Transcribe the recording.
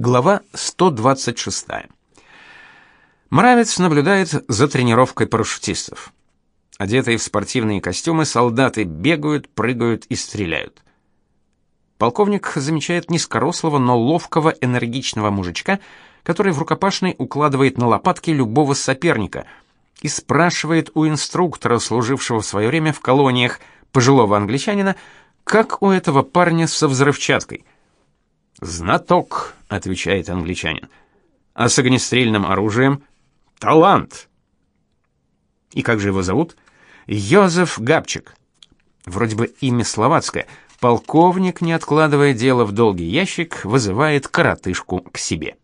Глава 126. Мравец наблюдает за тренировкой парашютистов. Одетые в спортивные костюмы, солдаты бегают, прыгают и стреляют. Полковник замечает низкорослого, но ловкого, энергичного мужичка, который в рукопашной укладывает на лопатки любого соперника и спрашивает у инструктора, служившего в свое время в колониях, пожилого англичанина, как у этого парня со взрывчаткой. «Знаток», — отвечает англичанин. «А с огнестрельным оружием?» «Талант». «И как же его зовут?» «Йозеф Габчик». Вроде бы имя словацкое. Полковник, не откладывая дело в долгий ящик, вызывает коротышку к себе.